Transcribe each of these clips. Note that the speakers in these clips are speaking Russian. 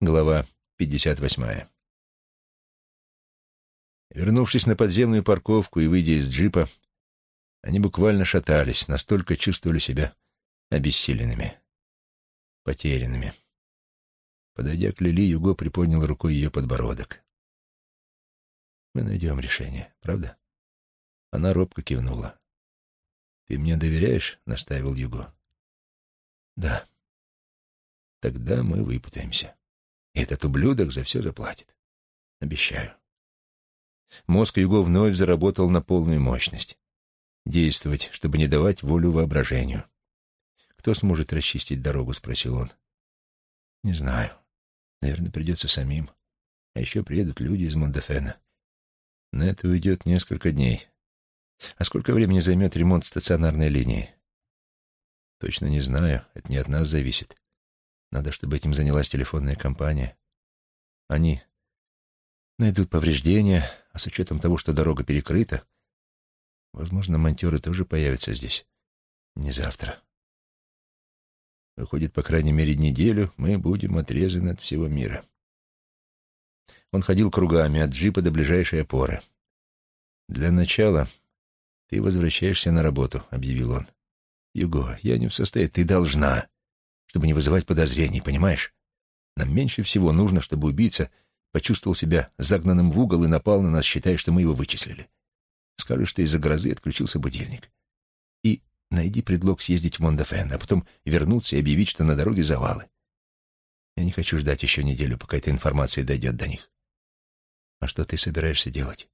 Глава 58. Вернувшись на подземную парковку и выйдя из джипа, они буквально шатались, настолько чувствовали себя обессиленными, потерянными. Подойдя к Лили, Юго приподнял рукой ее подбородок. «Мы найдем решение, правда?» Она робко кивнула. «Ты мне доверяешь?» — настаивал Юго. «Да». «Тогда мы выпутаемся». Этот ублюдок за все заплатит. Обещаю. Мозг его вновь заработал на полную мощность. Действовать, чтобы не давать волю воображению. «Кто сможет расчистить дорогу?» — спросил он. «Не знаю. Наверное, придется самим. А еще приедут люди из Мондефена. На это уйдет несколько дней. А сколько времени займет ремонт стационарной линии?» «Точно не знаю. Это не от нас зависит. Надо, чтобы этим занялась телефонная компания. Они найдут повреждения, а с учетом того, что дорога перекрыта, возможно, монтеры тоже появятся здесь. Не завтра. Выходит, по крайней мере, неделю мы будем отрезаны от всего мира. Он ходил кругами от джипа до ближайшей опоры. «Для начала ты возвращаешься на работу», — объявил он. «Юго, я не в состоянии. Ты должна чтобы не вызывать подозрений, понимаешь? Нам меньше всего нужно, чтобы убийца почувствовал себя загнанным в угол и напал на нас, считая, что мы его вычислили. Скажи, что из-за грозы отключился будильник. И найди предлог съездить в Мондефен, а потом вернуться и объявить, что на дороге завалы. Я не хочу ждать еще неделю, пока эта информация дойдет до них. А что ты собираешься делать?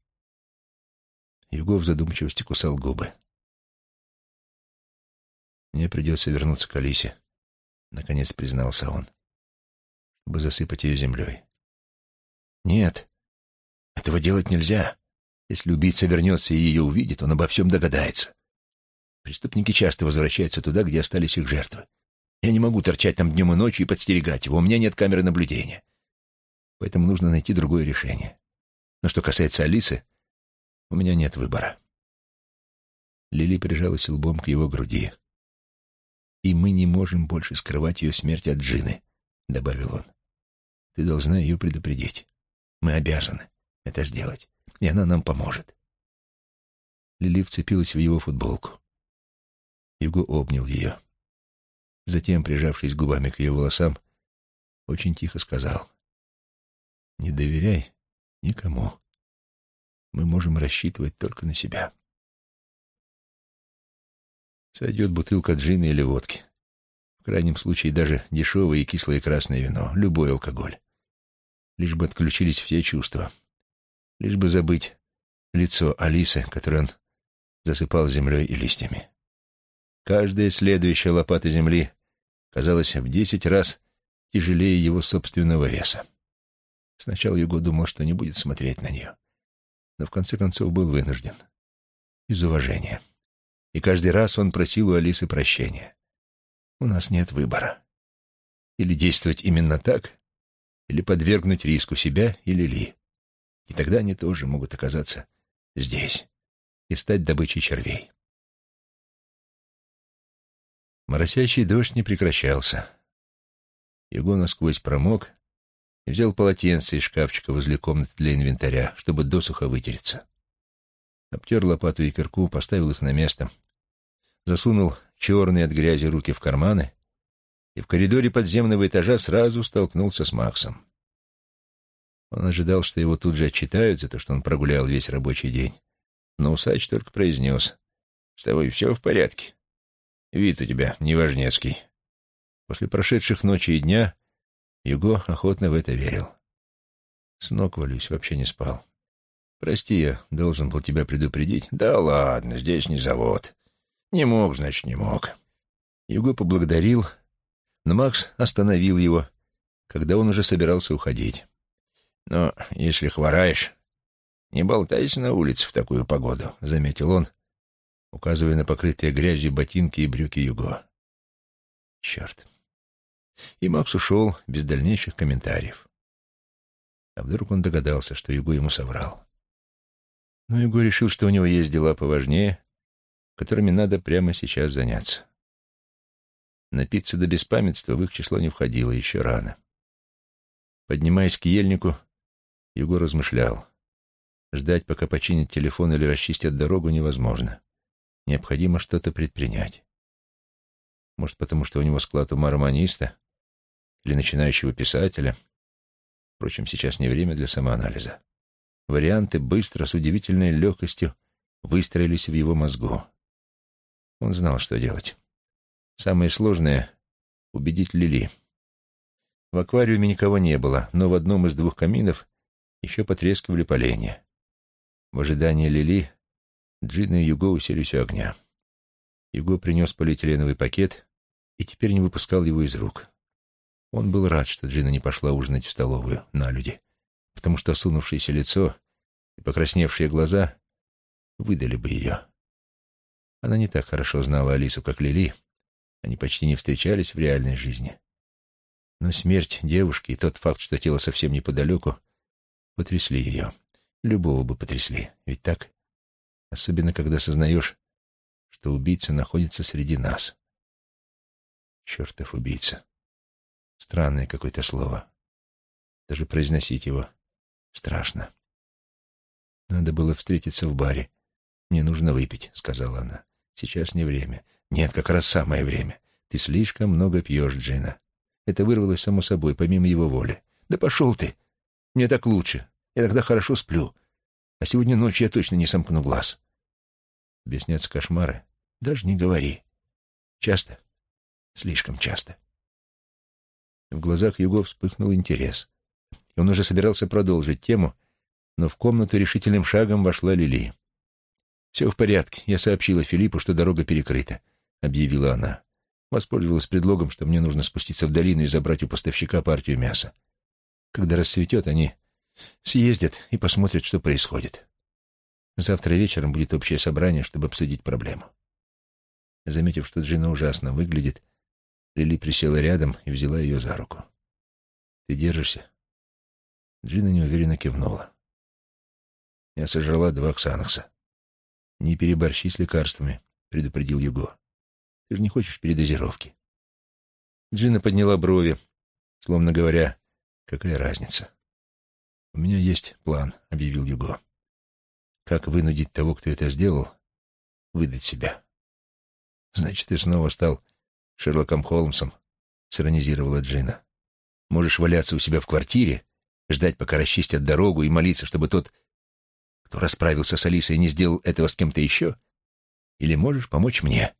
Юго в задумчивости кусал губы. Мне придется вернуться к Алисе наконец признался он, чтобы засыпать ее землей. Нет, этого делать нельзя. Если убийца вернется и ее увидит, он обо всем догадается. Преступники часто возвращаются туда, где остались их жертвы. Я не могу торчать там днем и ночью и подстерегать его. У меня нет камеры наблюдения. Поэтому нужно найти другое решение. Но что касается Алисы, у меня нет выбора. Лили прижалась лбом к его груди и мы не можем больше скрывать ее смерть от Джины», — добавил он. «Ты должна ее предупредить. Мы обязаны это сделать, и она нам поможет». Лили вцепилась в его футболку. Юго обнял ее. Затем, прижавшись губами к ее волосам, очень тихо сказал. «Не доверяй никому. Мы можем рассчитывать только на себя». Сойдет бутылка джина или водки. В крайнем случае даже дешевое и кислое красное вино, любой алкоголь. Лишь бы отключились все чувства. Лишь бы забыть лицо Алисы, которое он засыпал землей и листьями. Каждая следующая лопата земли казалась в десять раз тяжелее его собственного веса. Сначала Юго думал, что не будет смотреть на нее, но в конце концов был вынужден. Из уважения и каждый раз он просил у Алисы прощения. У нас нет выбора. Или действовать именно так, или подвергнуть риску себя или Ли. И тогда они тоже могут оказаться здесь и стать добычей червей. Моросящий дождь не прекращался. Его насквозь промок и взял полотенце из шкафчика возле комнаты для инвентаря, чтобы досуха вытереться обтер лопату и кирку, поставил их на место, засунул черные от грязи руки в карманы и в коридоре подземного этажа сразу столкнулся с Максом. Он ожидал, что его тут же отчитают за то, что он прогулял весь рабочий день. Но усач только произнес. «С тобой все в порядке? Вид у тебя неважнецкий». После прошедших ночи и дня Юго охотно в это верил. С ног валюсь, вообще не спал. «Прости, я должен был тебя предупредить». «Да ладно, здесь не завод. Не мог, значит, не мог». Юго поблагодарил, но Макс остановил его, когда он уже собирался уходить. «Но если хвораешь, не болтайся на улице в такую погоду», — заметил он, указывая на покрытые грязью ботинки и брюки Юго. «Черт». И Макс ушел без дальнейших комментариев. А вдруг он догадался, что Юго ему соврал. Но Егор решил, что у него есть дела поважнее, которыми надо прямо сейчас заняться. Напиться до беспамятства в их число не входило еще рано. Поднимаясь к ельнику, Юго размышлял. Ждать, пока починят телефон или расчистят дорогу, невозможно. Необходимо что-то предпринять. Может, потому что у него склад ума романиста или начинающего писателя. Впрочем, сейчас не время для самоанализа. Варианты быстро, с удивительной легкостью выстроились в его мозгу. Он знал, что делать. Самое сложное — убедить Лили. В аквариуме никого не было, но в одном из двух каминов еще потрескивали поленья. В ожидании Лили Джин и Юго уселись у огня. Юго принес полиэтиленовый пакет и теперь не выпускал его из рук. Он был рад, что Джина не пошла ужинать в столовую на люди, потому что осунувшееся лицо и покрасневшие глаза выдали бы ее. Она не так хорошо знала Алису, как Лили, они почти не встречались в реальной жизни. Но смерть девушки и тот факт, что тело совсем неподалеку, потрясли ее. Любого бы потрясли, ведь так? Особенно, когда сознаешь, что убийца находится среди нас. Чертов убийца. Странное какое-то слово. Даже произносить его страшно. Надо было встретиться в баре. Мне нужно выпить, сказала она. Сейчас не время. Нет, как раз самое время. Ты слишком много пьешь, Джина. Это вырвалось само собой, помимо его воли. Да пошел ты. Мне так лучше. Я тогда хорошо сплю. А сегодня ночью я точно не сомкну глаз. Объясняться кошмары? Даже не говори. Часто? Слишком часто. В глазах Юго вспыхнул интерес. И он уже собирался продолжить тему, но в комнату решительным шагом вошла Лили. «Все в порядке. Я сообщила Филиппу, что дорога перекрыта», — объявила она. Воспользовалась предлогом, что мне нужно спуститься в долину и забрать у поставщика партию мяса. Когда рассветет, они съездят и посмотрят, что происходит. Завтра вечером будет общее собрание, чтобы обсудить проблему. Заметив, что Джина ужасно выглядит, Лили присела рядом и взяла ее за руку. «Ты держишься?» Джина неуверенно кивнула. «Я сожрала два ксанокса. Не переборщи с лекарствами», — предупредил Юго. «Ты же не хочешь передозировки». Джина подняла брови, словно говоря, «Какая разница?» «У меня есть план», — объявил Юго. «Как вынудить того, кто это сделал, выдать себя?» «Значит, ты снова стал Шерлоком Холмсом», — сиронизировала Джина. «Можешь валяться у себя в квартире, ждать, пока расчистят дорогу, и молиться, чтобы тот, кто расправился с Алисой, не сделал этого с кем-то еще? Или можешь помочь мне?»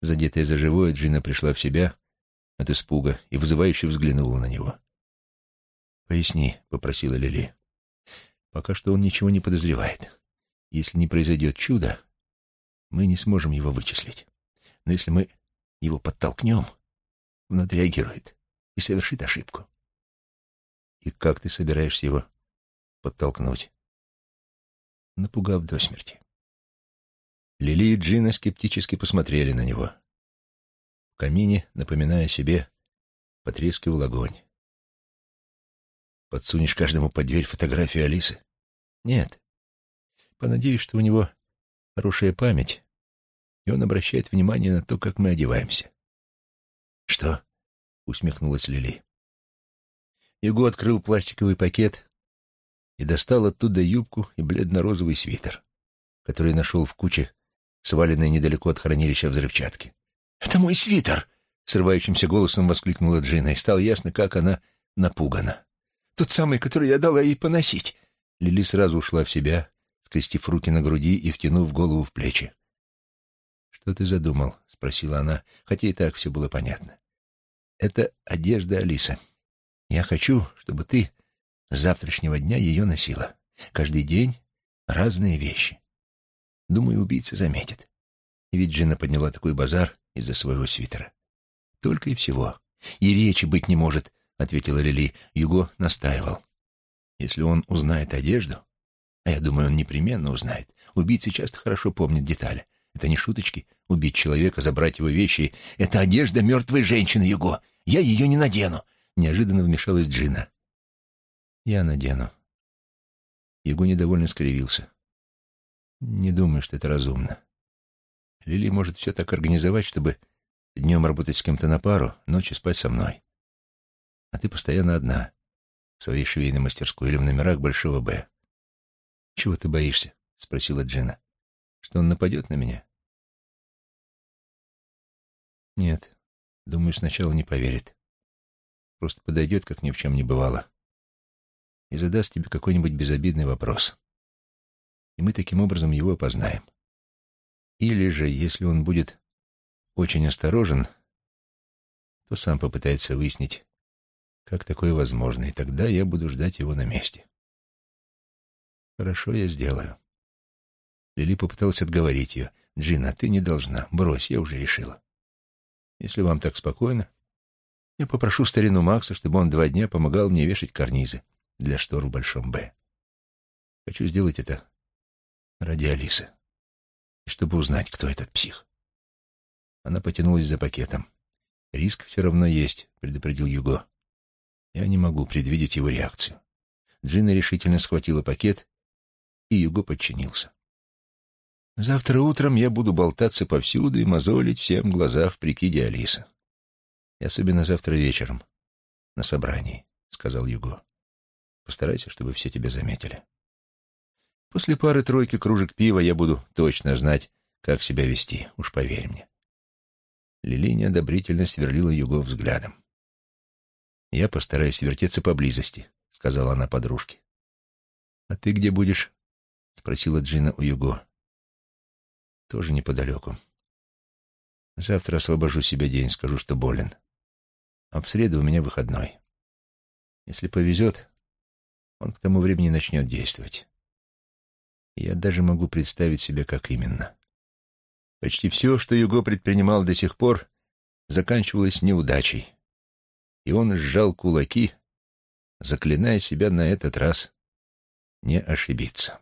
Задетая за живое, Джина пришла в себя от испуга и вызывающе взглянула на него. «Поясни», — попросила Лили. «Пока что он ничего не подозревает. Если не произойдет чудо, мы не сможем его вычислить. Но если мы его подтолкнем, он отреагирует и совершит ошибку. И как ты собираешься его подтолкнуть? Напугав до смерти. Лили и Джина скептически посмотрели на него. В камине, напоминая себе, потрескивал огонь. Подсунешь каждому под дверь фотографию Алисы? Нет. Понадеюсь, что у него хорошая память, и он обращает внимание на то, как мы одеваемся. «Что?» — усмехнулась Лили. Его открыл пластиковый пакет и достал оттуда юбку и бледно-розовый свитер, который нашел в куче, сваленной недалеко от хранилища взрывчатки. «Это мой свитер!» — срывающимся голосом воскликнула Джина, и стало ясно, как она напугана. «Тот самый, который я дала ей поносить!» Лили сразу ушла в себя, скрестив руки на груди и втянув голову в плечи. «Что ты задумал?» — спросила она, хотя и так все было понятно. «Это одежда Алисы. Я хочу, чтобы ты с завтрашнего дня ее носила. Каждый день разные вещи. Думаю, убийца заметит. Ведь Джина подняла такой базар из-за своего свитера. Только и всего. И речи быть не может, — ответила Лили. Юго настаивал. Если он узнает одежду, а я думаю, он непременно узнает, убийцы часто хорошо помнят детали, это не шуточки. Убить человека, забрать его вещи — это одежда мертвой женщины, Юго. Я ее не надену. Неожиданно вмешалась Джина. Я надену. Юго недовольно скривился. Не думаю, что это разумно. Лили может все так организовать, чтобы днем работать с кем-то на пару, ночью спать со мной. А ты постоянно одна, в своей швейной мастерской или в номерах Большого Б. «Чего ты боишься?» — спросила Джина. «Что он нападет на меня?» «Нет, думаю, сначала не поверит. Просто подойдет, как ни в чем не бывало, и задаст тебе какой-нибудь безобидный вопрос. И мы таким образом его опознаем. Или же, если он будет очень осторожен, то сам попытается выяснить, как такое возможно, и тогда я буду ждать его на месте. Хорошо, я сделаю. Лили попыталась отговорить ее. «Джина, ты не должна. Брось, я уже решила. Если вам так спокойно, я попрошу старину Макса, чтобы он два дня помогал мне вешать карнизы для штор в Большом Б. Хочу сделать это ради Алисы, и чтобы узнать, кто этот псих». Она потянулась за пакетом. «Риск все равно есть», — предупредил Юго. «Я не могу предвидеть его реакцию». Джина решительно схватила пакет, и Юго подчинился. «Завтра утром я буду болтаться повсюду и мозолить всем глаза в прикиде Алисы. И особенно завтра вечером, на собрании», — сказал Юго. «Постарайся, чтобы все тебя заметили. После пары-тройки кружек пива я буду точно знать, как себя вести, уж поверь мне. Лили неодобрительно сверлила Юго взглядом. «Я постараюсь вертеться поблизости», — сказала она подружке. «А ты где будешь?» — спросила Джина у Юго. «Тоже неподалеку. Завтра освобожу себе день, скажу, что болен. А в среду у меня выходной. Если повезет, он к тому времени начнет действовать. я даже могу представить себе, как именно». Почти все, что Юго предпринимал до сих пор, заканчивалось неудачей. И он сжал кулаки, заклиная себя на этот раз не ошибиться.